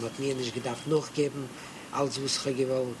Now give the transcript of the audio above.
Man hat mir nicht gedacht, noch geben, als was ich gewollt.